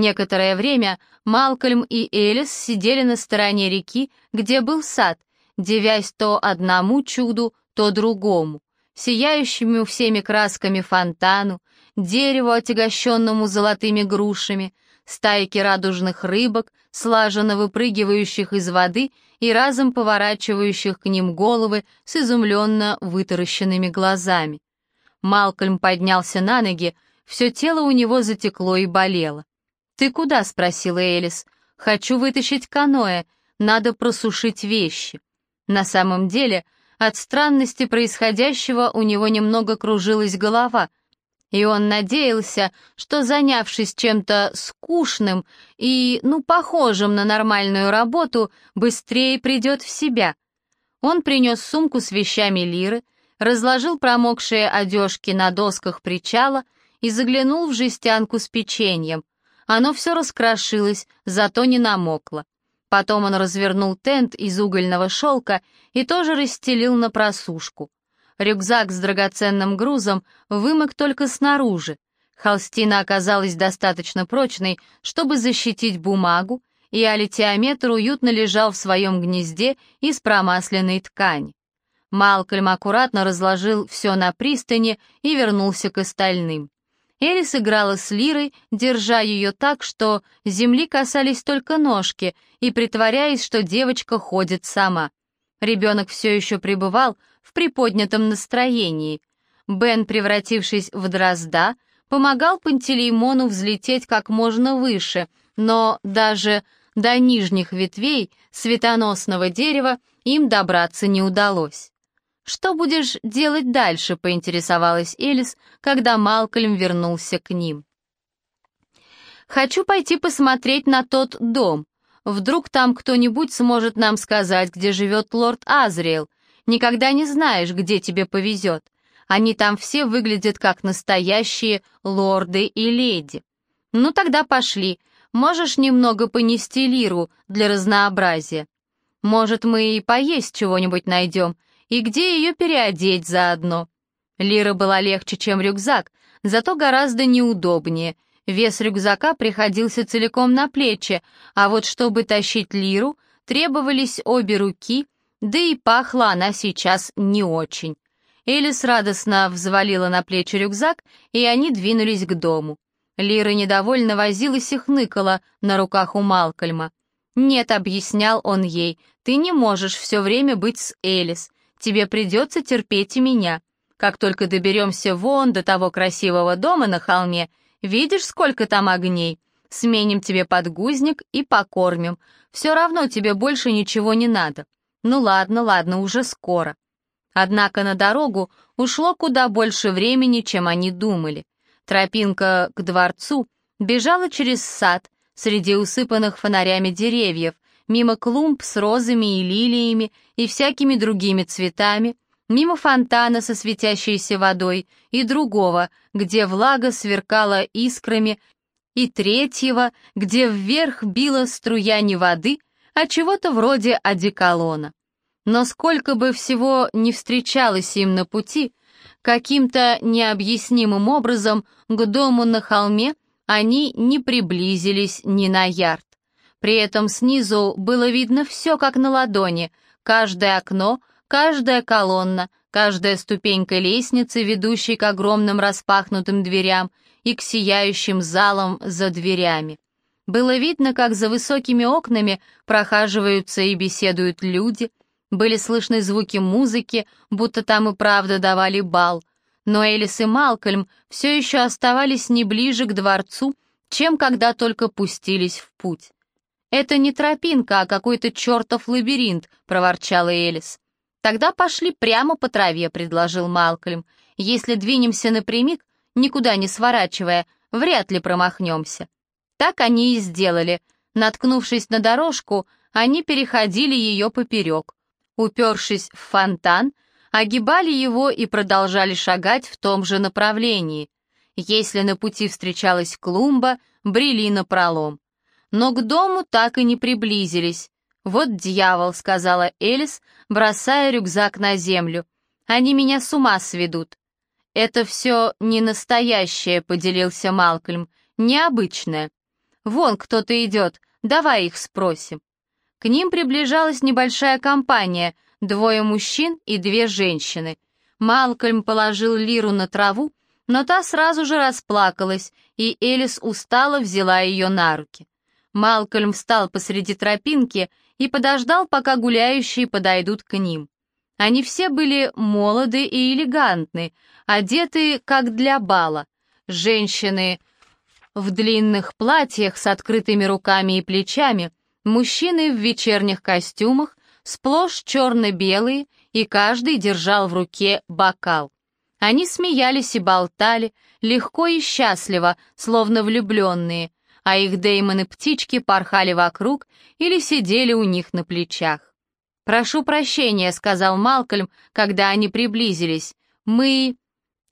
Некоторое время Малкольм и Элис сидели на стороне реки, где был сад, девясь то одному чуду, то другому, сияющему всеми красками фонтану, дереву, отягощенному золотыми грушами, стайки радужных рыбок, слаженно выпрыгивающих из воды и разом поворачивающих к ним головы с изумленно вытаращенными глазами. Малкольм поднялся на ноги, все тело у него затекло и болело. «Ты куда?» — спросила Элис. «Хочу вытащить каноэ, надо просушить вещи». На самом деле, от странности происходящего у него немного кружилась голова, и он надеялся, что, занявшись чем-то скучным и, ну, похожим на нормальную работу, быстрее придет в себя. Он принес сумку с вещами Лиры, разложил промокшие одежки на досках причала и заглянул в жестянку с печеньем. Оно все раскрошилось, зато не намокло. Потом он развернул тент из угольного шелка и тоже расстелил на просушку. Рюкзак с драгоценным грузом вымок только снаружи. Холстина оказалась достаточно прочной, чтобы защитить бумагу, и алитиометр уютно лежал в своем гнезде из промасленной ткани. Малкольм аккуратно разложил все на пристани и вернулся к остальным. Элис играла с Лирой, держа ее так, что земли касались только ножки, и притворяясь, что девочка ходит сама. Ребенок все еще пребывал в приподнятом настроении. Бен, превратившись в дрозда, помогал Пантелеймону взлететь как можно выше, но даже до нижних ветвей светоносного дерева им добраться не удалось. «Что будешь делать дальше?» — поинтересовалась Элис, когда Малкольм вернулся к ним. «Хочу пойти посмотреть на тот дом. Вдруг там кто-нибудь сможет нам сказать, где живет лорд Азриэл. Никогда не знаешь, где тебе повезет. Они там все выглядят как настоящие лорды и леди. Ну тогда пошли. Можешь немного понести лиру для разнообразия. Может, мы и поесть чего-нибудь найдем, и где ее переодеть заодно. Лира была легче, чем рюкзак, зато гораздо неудобнее — Вес рюкзака приходился целиком на плечи, а вот чтобы тащить лиру, требовались обе руки, да и пахла она сейчас не очень. Элис радостно взвалила на плечи рюкзак, и они двинулись к дому. Лира недовольно возилась и хныкала на руках у Малкольма. «Нет», — объяснял он ей, — «ты не можешь все время быть с Элис. Тебе придется терпеть и меня. Как только доберемся вон до того красивого дома на холме, Видишь, сколько там огней? Сменим тебе подгузник и покормим. Все равно тебе больше ничего не надо. Ну ладно, ладно, уже скоро. Однако на дорогу ушло куда больше времени, чем они думали. Тропинка к дворцу бежала через сад, среди усыпанных фонарями деревьев, мимо клумб с розами и лилиями и всякими другими цветами, мимо фонтана со светящейся водой и другого, где влага сверкала искрами, и третьего, где вверх била струя не воды, а чего-то вроде одеколона. Но сколько бы всего не встречалось им на пути, каким-то необъяснимым образом к дому на холме они не приблизились ни на ярд. При этом снизу было видно все как на ладони, каждое окно, Каждая колонна, каждая ступенька лестницы, ведущей к огромным распахнутым дверям и к сияющим залам за дверями. Было видно, как за высокими окнами прохаживаются и беседуют люди, были слышны звуки музыки, будто там и правда давали бал, но Элис и Малкольм все еще оставались не ближе к дворцу, чем когда только пустились в путь. «Это не тропинка, а какой-то чертов лабиринт», — проворчала Элис. «Тогда пошли прямо по траве», — предложил Малкольм. «Если двинемся напрямик, никуда не сворачивая, вряд ли промахнемся». Так они и сделали. Наткнувшись на дорожку, они переходили ее поперек. Упершись в фонтан, огибали его и продолжали шагать в том же направлении. Если на пути встречалась клумба, брели напролом. Но к дому так и не приблизились. «Вот дьявол», — сказала Элис, бросая рюкзак на землю. «Они меня с ума сведут». «Это все не настоящее», — поделился Малкольм, — «необычное». Вон кто-то идет, давай их спросим». К ним приближалась небольшая компания, двое мужчин и две женщины. Малкольм положил Лиру на траву, но та сразу же расплакалась, и Элис устало взяла ее на руки. Малкольм встал посреди тропинки и подождал, пока гуляющие подойдут к ним. Они все были молоды и элегантны, одеты как для бала. Женщины в длинных платьях с открытыми руками и плечами, мужчины в вечерних костюмах, сплошь черно-белые, и каждый держал в руке бокал. Они смеялись и болтали, легко и счастливо, словно влюбленные, а их деймоны-птички порхали вокруг или сидели у них на плечах. «Прошу прощения», — сказал Малкольм, когда они приблизились. «Мы...»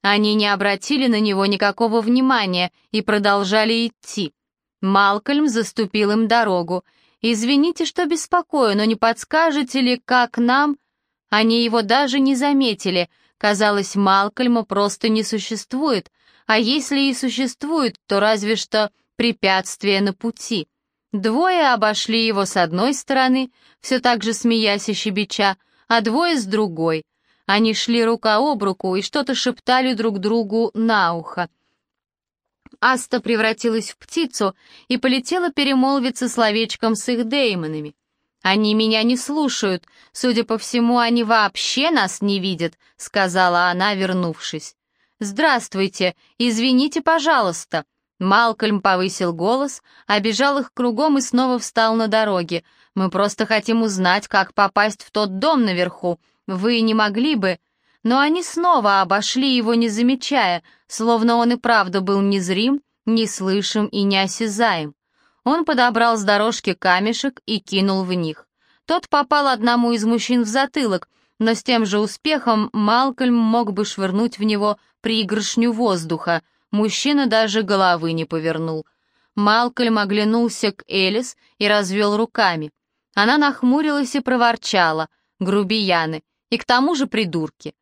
Они не обратили на него никакого внимания и продолжали идти. Малкольм заступил им дорогу. «Извините, что беспокою, но не подскажете ли, как нам...» Они его даже не заметили. Казалось, Малкольма просто не существует, а если и существует, то разве что препятствие на пути. Двое обошли его с одной стороны, все так же смеясь и щебеча, а двое с другой. Они шли рука об руку и что-то шептали друг другу на ухо. Аста превратилась в птицу и полетела перемолвиться словечком с их деймонами. «Они меня не слушают. Судя по всему, они вообще нас не видят», — сказала она, вернувшись. «Здравствуйте. Извините, пожалуйста». Малкольм повысил голос, обежал их кругом и снова встал на дороге. «Мы просто хотим узнать, как попасть в тот дом наверху. Вы не могли бы...» Но они снова обошли его, не замечая, словно он и правда был незрим, неслышим и неосязаем. Он подобрал с дорожки камешек и кинул в них. Тот попал одному из мужчин в затылок, но с тем же успехом Малкольм мог бы швырнуть в него пригоршню воздуха — Мужчина даже головы не повернул. Малкольм оглянулся к Элис и развел руками. Она нахмурилась и проворчала. Грубияны. И к тому же придурки.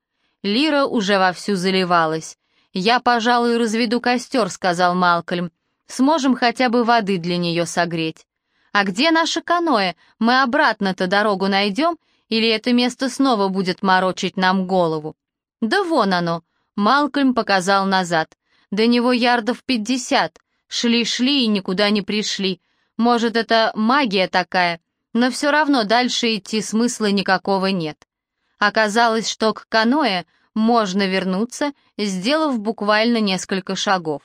Лира уже вовсю заливалась. «Я, пожалуй, разведу костер», — сказал Малкольм. «Сможем хотя бы воды для нее согреть». «А где наше каноэ? Мы обратно-то дорогу найдем? Или это место снова будет морочить нам голову?» «Да вон оно!» — Малкольм показал назад. До него ярдов пятьдесят. Шли-шли и никуда не пришли. Может, это магия такая, но все равно дальше идти смысла никакого нет. Оказалось, что к каноэ можно вернуться, сделав буквально несколько шагов.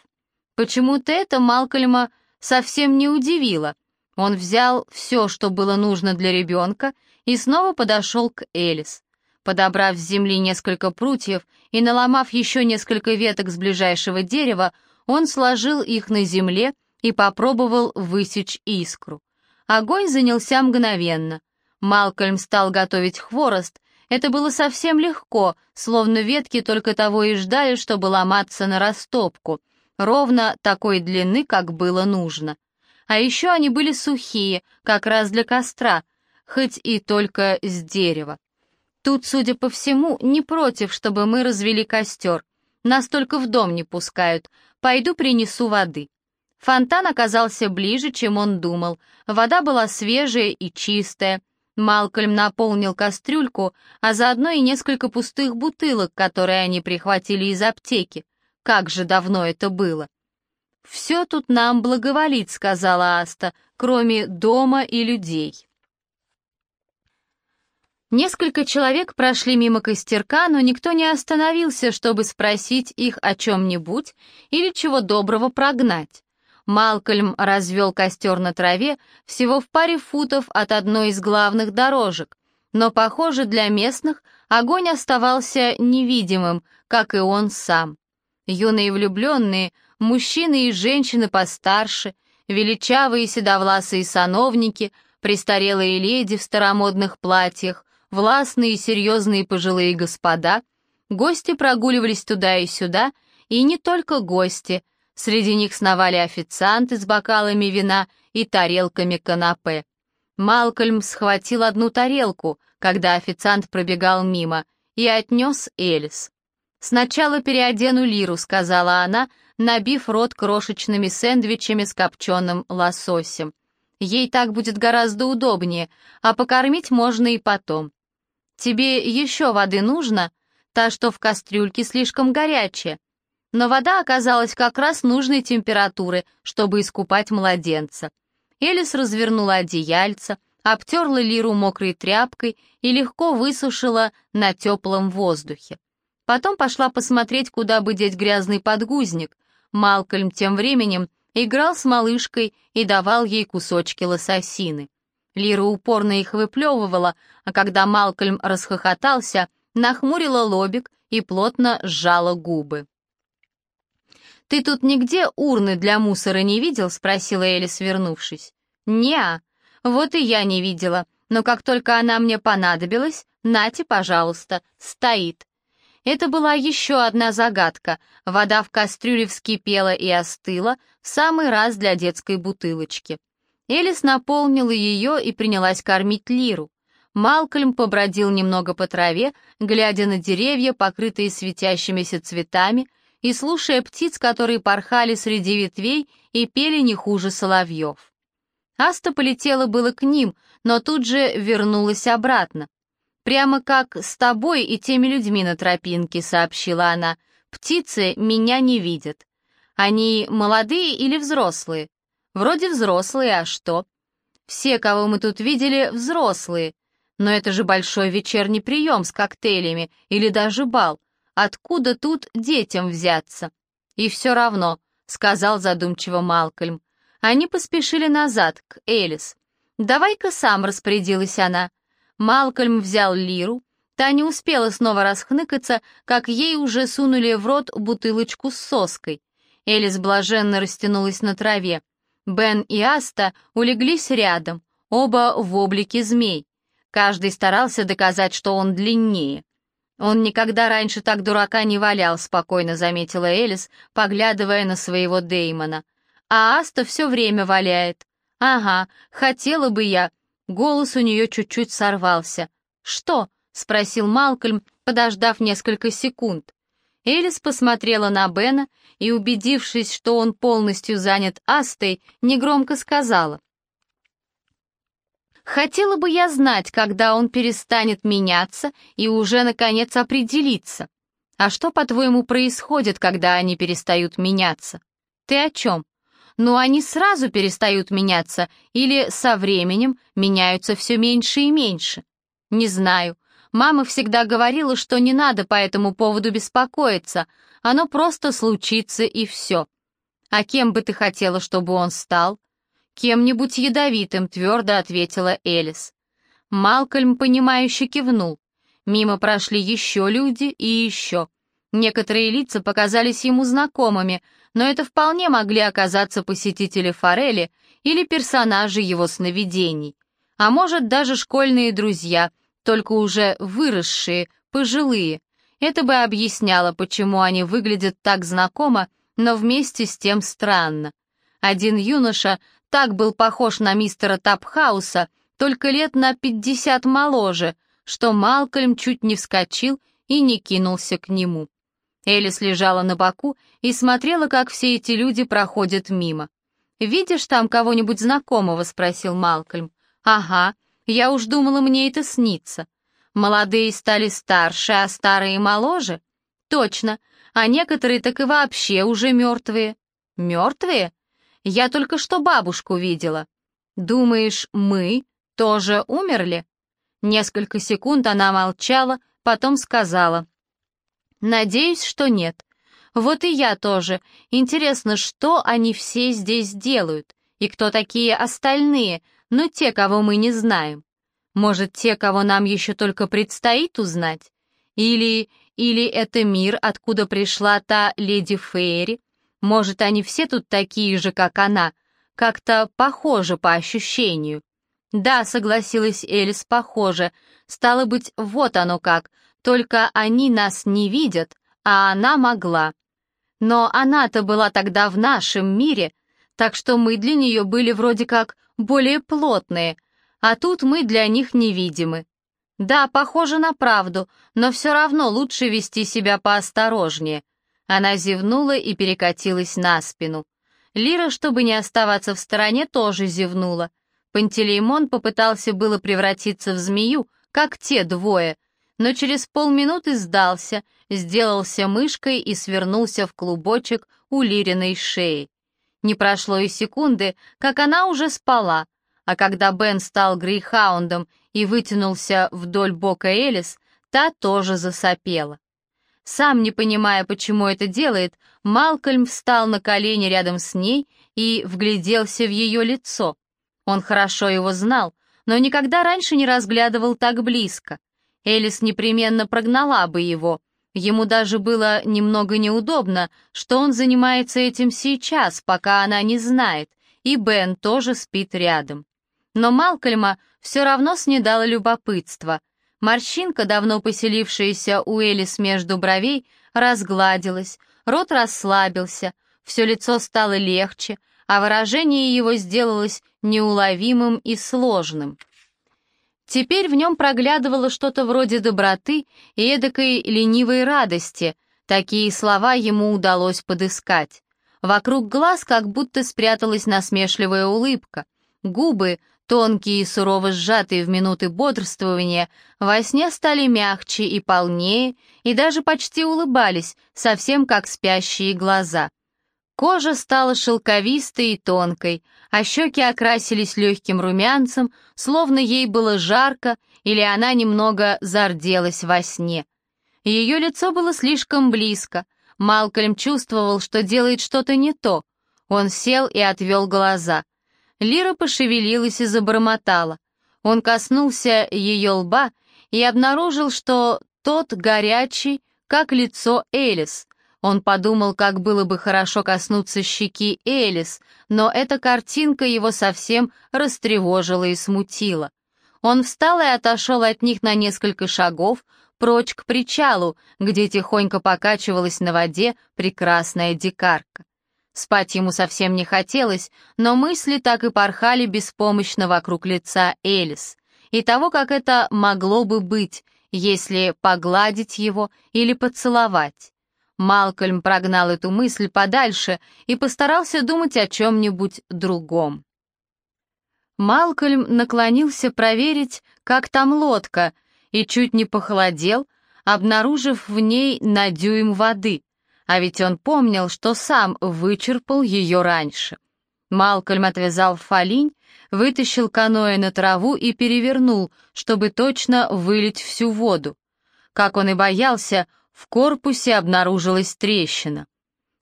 Почему-то это Малкольма совсем не удивило. Он взял все, что было нужно для ребенка, и снова подошел к Элис. Подобрав с земли несколько прутьев и наломав еще несколько веток с ближайшего дерева, он сложил их на земле и попробовал высечь искру. Огонь занялся мгновенно. Малкольм стал готовить хворост. Это было совсем легко, словно ветки только того и ждали, чтобы ломаться на растопку, ровно такой длины, как было нужно. А еще они были сухие, как раз для костра, хоть и только с дерева. Тут, судя по всему, не против, чтобы мы развели костер. Нас только в дом не пускают. Пойду принесу воды». Фонтан оказался ближе, чем он думал. Вода была свежая и чистая. Малкольм наполнил кастрюльку, а заодно и несколько пустых бутылок, которые они прихватили из аптеки. Как же давно это было. «Все тут нам благоволит», — сказала Аста, «кроме дома и людей». Несколько человек прошли мимо костерка, но никто не остановился, чтобы спросить их о чем-нибудь или чего доброго прогнать. Малкольм развел костер на траве всего в паре футов от одной из главных дорожек, но, похоже, для местных огонь оставался невидимым, как и он сам. Юные влюбленные, мужчины и женщины постарше, величавые седовласые сановники, престарелые леди в старомодных платьях, властные и серьезные пожилые господа, гости прогуливались туда и сюда, и не только гости, среди них сновали официанты с бокалами вина и тарелками канапе. Малкольм схватил одну тарелку, когда официант пробегал мимо, и отнес Элис. «Сначала переодену Лиру», — сказала она, набив рот крошечными сэндвичами с копченым лососем. Ей так будет гораздо удобнее, а покормить можно и потом. «Тебе еще воды нужно?» Та, что в кастрюльке, слишком горячая. Но вода оказалась как раз нужной температуры, чтобы искупать младенца. Элис развернула одеяльце, обтерла Лиру мокрой тряпкой и легко высушила на теплом воздухе. Потом пошла посмотреть, куда бы деть грязный подгузник. Малкольм тем временем играл с малышкой и давал ей кусочки лососины. Лира упорно их выплевывала, а когда Малкольм расхохотался, нахмурила лобик и плотно сжала губы. «Ты тут нигде урны для мусора не видел?» — спросила Элис, вернувшись. «Не-а. Вот и я не видела, но как только она мне понадобилась, нате, пожалуйста, стоит». Это была еще одна загадка. Вода в кастрюле вскипела и остыла, в самый раз для детской бутылочки. Элис наполнила ее и принялась кормить Лиру. Малкольм побродил немного по траве, глядя на деревья, покрытые светящимися цветами, и слушая птиц, которые порхали среди ветвей и пели не хуже соловьев. Аста полетела было к ним, но тут же вернулась обратно. «Прямо как с тобой и теми людьми на тропинке», — сообщила она. «Птицы меня не видят. Они молодые или взрослые?» «Вроде взрослые, а что?» «Все, кого мы тут видели, взрослые. Но это же большой вечерний прием с коктейлями или даже бал. Откуда тут детям взяться? И все равно, сказал задумчиво Малкольм. Они поспешили назад, к Элис. «Давай-ка сам», — распорядилась она. Малкольм взял лиру. Та не успела снова расхныкаться, как ей уже сунули в рот бутылочку с соской. Элис блаженно растянулась на траве. Бен и Аста улеглись рядом, оба в облике змей. Каждый старался доказать, что он длиннее. «Он никогда раньше так дурака не валял», — спокойно заметила Элис, поглядывая на своего Деймона. «А Аста все время валяет». «Ага, хотела бы я». Голос у нее чуть-чуть сорвался. «Что?» — спросил Малкольм, подождав несколько секунд. Элис посмотрела на Бена и, убедившись, что он полностью занят Астой, негромко сказала. Хотела бы я знать, когда он перестанет меняться и уже, наконец, определиться. А что, по-твоему, происходит, когда они перестают меняться? Ты о чем? Ну, они сразу перестают меняться или со временем меняются все меньше и меньше? Не знаю. Мама всегда говорила, что не надо по этому поводу беспокоиться. Оно просто случится и все. А кем бы ты хотела, чтобы он стал? «Кем-нибудь ядовитым», — твердо ответила Элис. Малкольм, понимающе кивнул. Мимо прошли еще люди и еще. Некоторые лица показались ему знакомыми, но это вполне могли оказаться посетители Форели или персонажи его сновидений. А может, даже школьные друзья, только уже выросшие, пожилые. Это бы объясняло, почему они выглядят так знакомо, но вместе с тем странно. Один юноша так был похож на мистера Тапхауса, только лет на пятьдесят моложе, что Малкольм чуть не вскочил и не кинулся к нему. Элис лежала на боку и смотрела, как все эти люди проходят мимо. «Видишь там кого-нибудь знакомого?» — спросил Малкольм. «Ага, я уж думала, мне это снится. Молодые стали старше, а старые моложе?» «Точно, а некоторые так и вообще уже мертвые». «Мертвые?» Я только что бабушку видела. Думаешь, мы тоже умерли?» Несколько секунд она молчала, потом сказала. «Надеюсь, что нет. Вот и я тоже. Интересно, что они все здесь делают? И кто такие остальные, ну те, кого мы не знаем? Может, те, кого нам еще только предстоит узнать? Или... или это мир, откуда пришла та леди Фейри, может, они все тут такие же, как она, как-то похожи по ощущению. Да, согласилась Элис, похоже. Стало быть, вот оно как. Только они нас не видят, а она могла. Но она-то была тогда в нашем мире, так что мы для нее были вроде как более плотные, а тут мы для них невидимы. Да, похоже на правду, но все равно лучше вести себя поосторожнее. Она зевнула и перекатилась на спину. Лира, чтобы не оставаться в стороне, тоже зевнула. Пантелеймон попытался было превратиться в змею, как те двое, но через полминуты сдался, сделался мышкой и свернулся в клубочек у Лириной шеи. Не прошло и секунды, как она уже спала, а когда Бен стал грейхаундом и вытянулся вдоль бока Элис, та тоже засопела. Сам не понимая, почему это делает, Малкольм встал на колени рядом с ней и вгляделся в ее лицо. Он хорошо его знал, но никогда раньше не разглядывал так близко. Элис непременно прогнала бы его. Ему даже было немного неудобно, что он занимается этим сейчас, пока она не знает, и Бен тоже спит рядом. Но Малкольма все равно снедало любопытство. Морщинка, давно поселившаяся у Элис между бровей, разгладилась, рот расслабился, все лицо стало легче, а выражение его сделалось неуловимым и сложным. Теперь в нем проглядывало что-то вроде доброты и эдакой ленивой радости. Такие слова ему удалось подыскать. Вокруг глаз как будто спряталась насмешливая улыбка. Губы, тонкие и сурово сжатые в минуты бодрствования, во сне стали мягче и полнее, и даже почти улыбались, совсем как спящие глаза. Кожа стала шелковистой и тонкой, а щеки окрасились легким румянцем, словно ей было жарко или она немного зарделась во сне. Ее лицо было слишком близко. Малкольм чувствовал, что делает что-то не то. Он сел и отвел глаза. Лира пошевелилась и забормотала. Он коснулся ее лба и обнаружил, что тот горячий, как лицо Элис, он подумал, как было бы хорошо коснуться щеки Элис, но эта картинка его совсем растревожила и смутила. Он встал и отошел от них на несколько шагов, прочь к причалу, где тихонько покачивалась на воде прекрасная дикарка. Спать ему совсем не хотелось, но мысли так и порхали беспомощно вокруг лица Элис, и того, как это могло бы быть, если погладить его или поцеловать. Малкольм прогнал эту мысль подальше и постарался думать о чем-нибудь другом. Малкольм наклонился проверить, как там лодка, и чуть не похолодел, обнаружив в ней на дюйм воды, а ведь он помнил, что сам вычерпал ее раньше. Малкольм отвязал фолинь, вытащил каноэ на траву и перевернул, чтобы точно вылить всю воду. Как он и боялся, в корпусе обнаружилась трещина.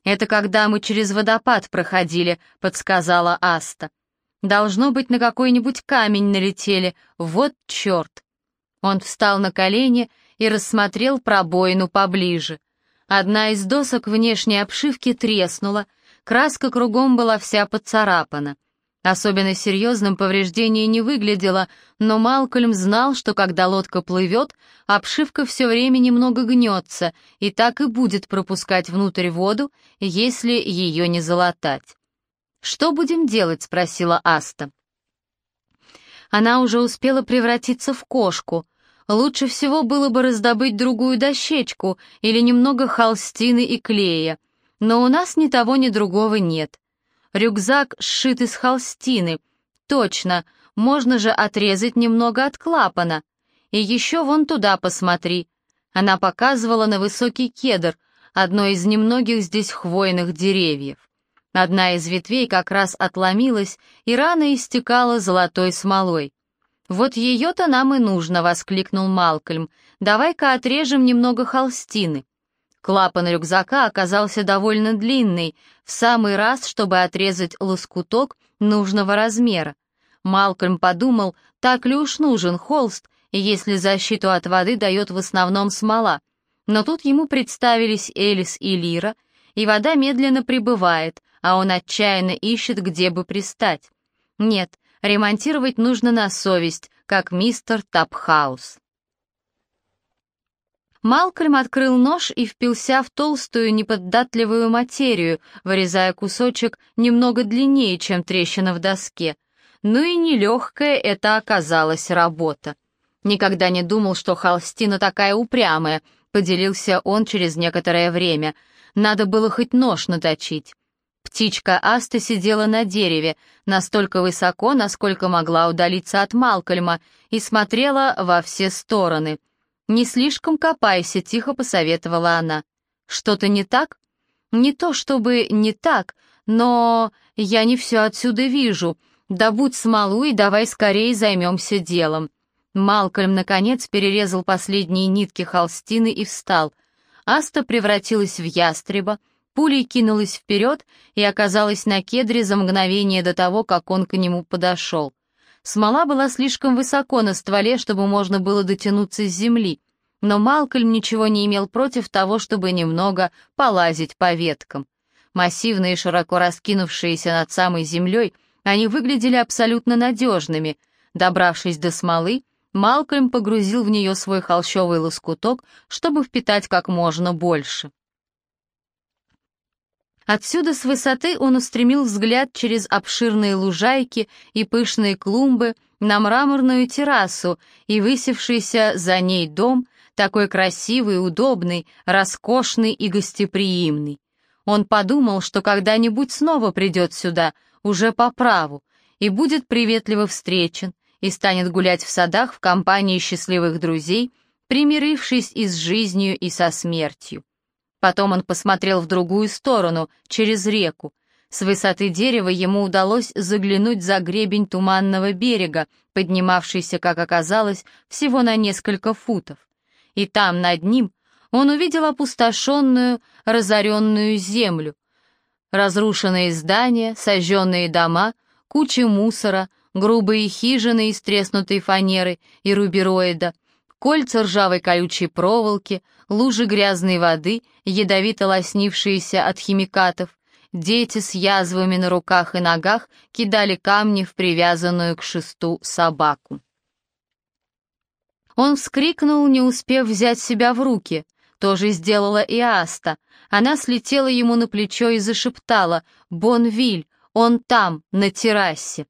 «Это когда мы через водопад проходили», — подсказала Аста. «Должно быть, на какой-нибудь камень налетели. Вот черт!» Он встал на колени и рассмотрел пробоину поближе. Одна из досок внешней обшивки треснула, краска кругом была вся поцарапана — Особенно серьезным повреждение не выглядело, но Малкольм знал, что когда лодка плывет, обшивка все время немного гнется и так и будет пропускать внутрь воду, если ее не залатать. «Что будем делать?» — спросила Аста. Она уже успела превратиться в кошку. Лучше всего было бы раздобыть другую дощечку или немного холстины и клея, но у нас ни того, ни другого нет. Рюкзак сшит из холстины. Точно, можно же отрезать немного от клапана. И еще вон туда посмотри. Она показывала на высокий кедр, одно из немногих здесь хвойных деревьев. Одна из ветвей как раз отломилась и рано истекала золотой смолой. «Вот ее-то нам и нужно», — воскликнул Малкольм. «Давай-ка отрежем немного холстины». Клапан рюкзака оказался довольно длинный, в самый раз, чтобы отрезать лоскуток нужного размера. Малкольм подумал, так ли уж нужен холст, если защиту от воды дает в основном смола. Но тут ему представились Элис и Лира, и вода медленно прибывает, а он отчаянно ищет, где бы пристать. Нет, ремонтировать нужно на совесть, как мистер Тапхаус. Малкольм открыл нож и впился в толстую неподдатливую материю, вырезая кусочек немного длиннее, чем трещина в доске. Ну и нелегкая это оказалась работа. Никогда не думал, что холстина такая упрямая, поделился он через некоторое время. Надо было хоть нож наточить. Птичка Аста сидела на дереве, настолько высоко, насколько могла удалиться от Малкольма, и смотрела во все стороны. «Не слишком копайся», — тихо посоветовала она. «Что-то не так?» «Не то чтобы не так, но я не все отсюда вижу. Добудь смолу и давай скорее займемся делом». Малкольм, наконец, перерезал последние нитки холстины и встал. Аста превратилась в ястреба, пулей кинулась вперед и оказалась на кедре за мгновение до того, как он к нему подошел. Смола была слишком высоко на стволе, чтобы можно было дотянуться с земли, но Малкольм ничего не имел против того, чтобы немного полазить по веткам. Массивные, широко раскинувшиеся над самой землей, они выглядели абсолютно надежными. Добравшись до смолы, Малкольм погрузил в нее свой холщовый лоскуток, чтобы впитать как можно больше. Отсюда с высоты он устремил взгляд через обширные лужайки и пышные клумбы на мраморную террасу и высевшийся за ней дом, такой красивый, удобный, роскошный и гостеприимный. Он подумал, что когда-нибудь снова придет сюда, уже по праву, и будет приветливо встречен, и станет гулять в садах в компании счастливых друзей, примирившись и с жизнью, и со смертью. Потом он посмотрел в другую сторону, через реку. С высоты дерева ему удалось заглянуть за гребень туманного берега, поднимавшийся, как оказалось, всего на несколько футов. И там, над ним, он увидел опустошенную, разоренную землю, разрушенные здания, сожженные дома, кучи мусора, грубые хижины из треснутой фанеры и рубероида, кольца ржавой колючей проволоки, лужи грязной воды, ядовито лоснившиеся от химикатов, дети с язвами на руках и ногах кидали камни в привязанную к шесту собаку. Он вскрикнул, не успев взять себя в руки. То же сделала и Аста. Она слетела ему на плечо и зашептала «Бонвиль, он там, на террасе».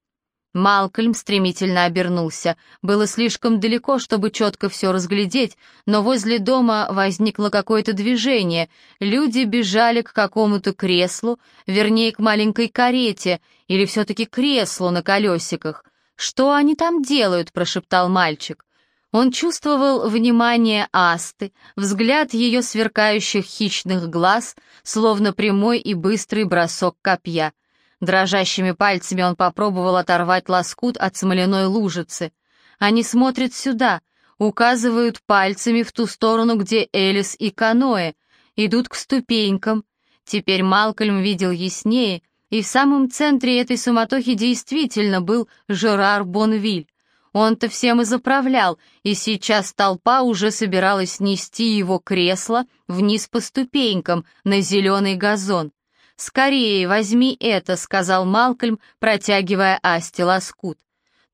Малкольм стремительно обернулся. Было слишком далеко, чтобы четко все разглядеть, но возле дома возникло какое-то движение. Люди бежали к какому-то креслу, вернее, к маленькой карете, или все-таки креслу на колесиках. «Что они там делают?» — прошептал мальчик. Он чувствовал внимание Асты, взгляд ее сверкающих хищных глаз, словно прямой и быстрый бросок копья — Дрожащими пальцами он попробовал оторвать лоскут от смоляной лужицы. Они смотрят сюда, указывают пальцами в ту сторону, где Элис и Каноэ, идут к ступенькам. Теперь Малкольм видел яснее, и в самом центре этой суматохи действительно был Жерар Бонвиль. Он-то всем и заправлял, и сейчас толпа уже собиралась нести его кресло вниз по ступенькам на зеленый газон. «Скорее, возьми это», — сказал Малкольм, протягивая Асте лоскут.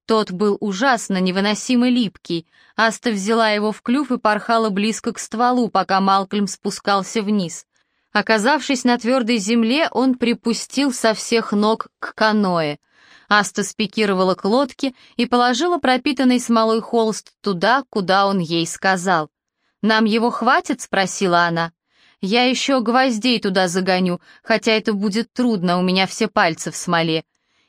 Тот был ужасно невыносимо липкий. Аста взяла его в клюв и порхала близко к стволу, пока Малкольм спускался вниз. Оказавшись на твердой земле, он припустил со всех ног к каное. Аста спикировала к лодке и положила пропитанный смолой холст туда, куда он ей сказал. «Нам его хватит?» — спросила она. Я еще гвоздей туда загоню, хотя это будет трудно, у меня все пальцы в смоле».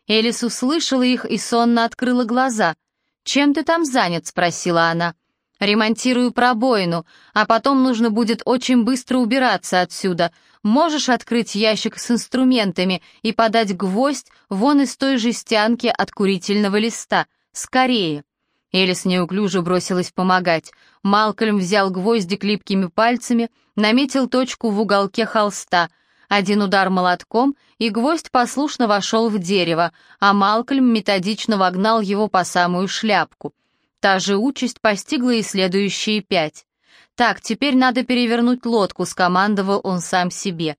Элис услышала их и сонно открыла глаза. «Чем ты там занят?» — спросила она. «Ремонтирую пробоину, а потом нужно будет очень быстро убираться отсюда. Можешь открыть ящик с инструментами и подать гвоздь вон из той жестянки от курительного листа. Скорее!» Элис неуклюже бросилась помогать. Малкольм взял гвоздик липкими пальцами, наметил точку в уголке холста. Один удар молотком, и гвоздь послушно вошел в дерево, а Малкольм методично вогнал его по самую шляпку. Та же участь постигла и следующие пять. «Так, теперь надо перевернуть лодку», — скомандовал он сам себе.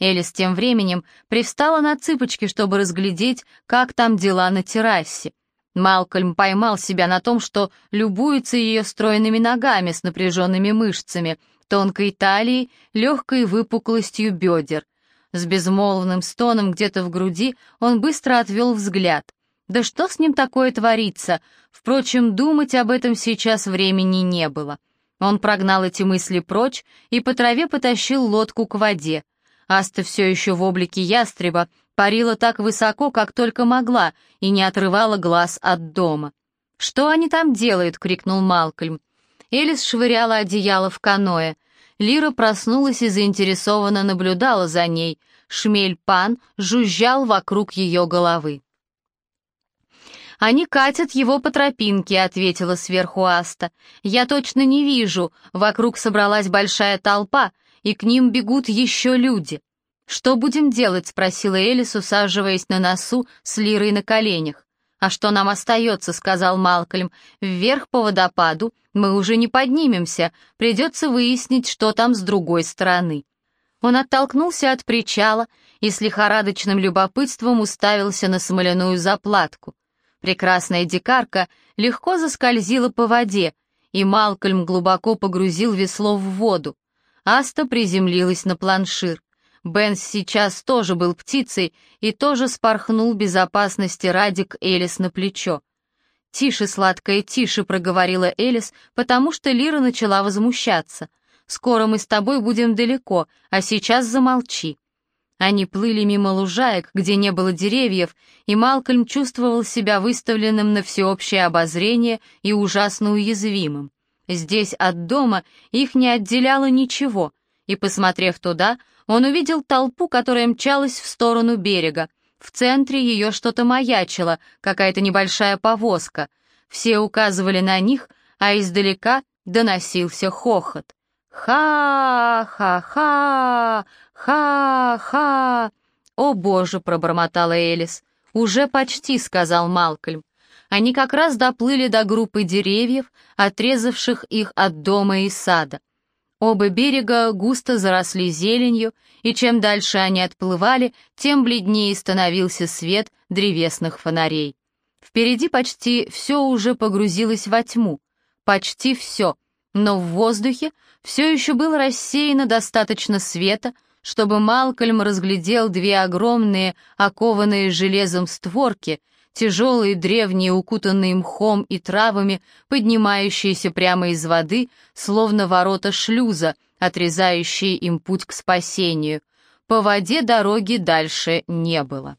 Элис тем временем привстала на цыпочки, чтобы разглядеть, как там дела на террасе. Малкольм поймал себя на том, что любуется ее стройными ногами с напряженными мышцами, тонкой талией, легкой выпуклостью бедер. С безмолвным стоном где-то в груди он быстро отвел взгляд. Да что с ним такое творится? Впрочем, думать об этом сейчас времени не было. Он прогнал эти мысли прочь и по траве потащил лодку к воде. Аста все еще в облике ястреба парила так высоко, как только могла, и не отрывала глаз от дома. «Что они там делают?» — крикнул Малкольм. Элис швыряла одеяло в каноэ. Лира проснулась и заинтересованно наблюдала за ней. Шмель-пан жужжал вокруг ее головы. «Они катят его по тропинке», — ответила сверху Аста. «Я точно не вижу. Вокруг собралась большая толпа, и к ним бегут еще люди». «Что будем делать?» — спросила Элис, усаживаясь на носу с Лирой на коленях. «А что нам остается?» — сказал Малкольм. «Вверх по водопаду мы уже не поднимемся. Придется выяснить, что там с другой стороны». Он оттолкнулся от причала и с лихорадочным любопытством уставился на смоляную заплатку. Прекрасная дикарка легко заскользила по воде, и Малкольм глубоко погрузил весло в воду. Аста приземлилась на планшир. Бен сейчас тоже был птицей и тоже спорхнул безопасности ради к Элис на плечо. «Тише, сладкая, тише», — проговорила Элис, потому что Лира начала возмущаться. «Скоро мы с тобой будем далеко, а сейчас замолчи». Они плыли мимо лужаек, где не было деревьев, и Малкольм чувствовал себя выставленным на всеобщее обозрение и ужасно уязвимым. Здесь от дома их не отделяло ничего, и, посмотрев туда, он увидел толпу, которая мчалась в сторону берега. В центре ее что-то маячило, какая-то небольшая повозка. Все указывали на них, а издалека доносился хохот. «Ха-ха-ха! Ха-ха!» «О боже!» — пробормотала Элис. «Уже почти», — сказал Малкольм. Они как раз доплыли до группы деревьев, отрезавших их от дома и сада. Оба берега густо заросли зеленью, и чем дальше они отплывали, тем бледнее становился свет древесных фонарей. Впереди почти все уже погрузилось во тьму. Почти все — но в воздухе все еще было рассеяно достаточно света, чтобы Малкольм разглядел две огромные, окованные железом створки, тяжелые древние, укутанные мхом и травами, поднимающиеся прямо из воды, словно ворота шлюза, отрезающие им путь к спасению. По воде дороги дальше не было.